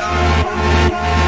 Música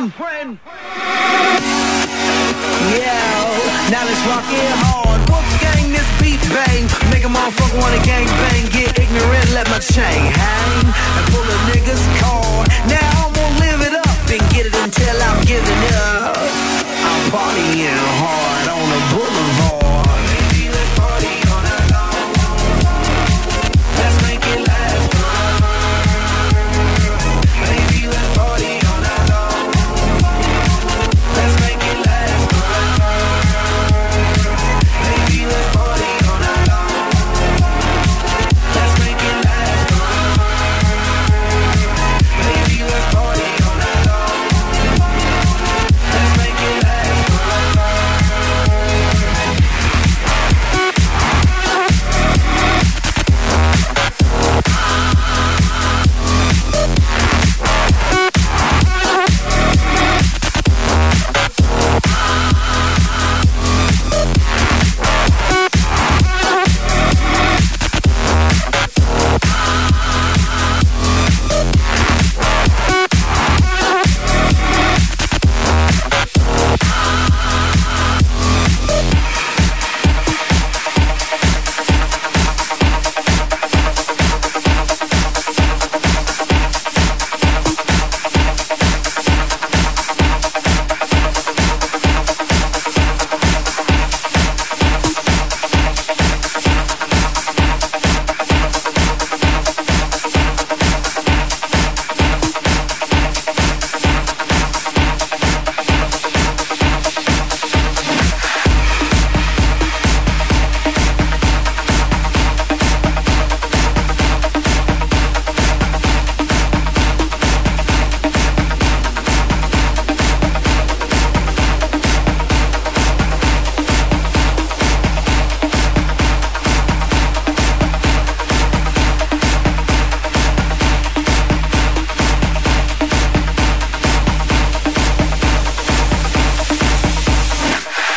my friend. Yeah, now let's rock it hard. Wolfgang, this beat bang. Make a motherfucker wanna gang bang. Get ignorant, let my chain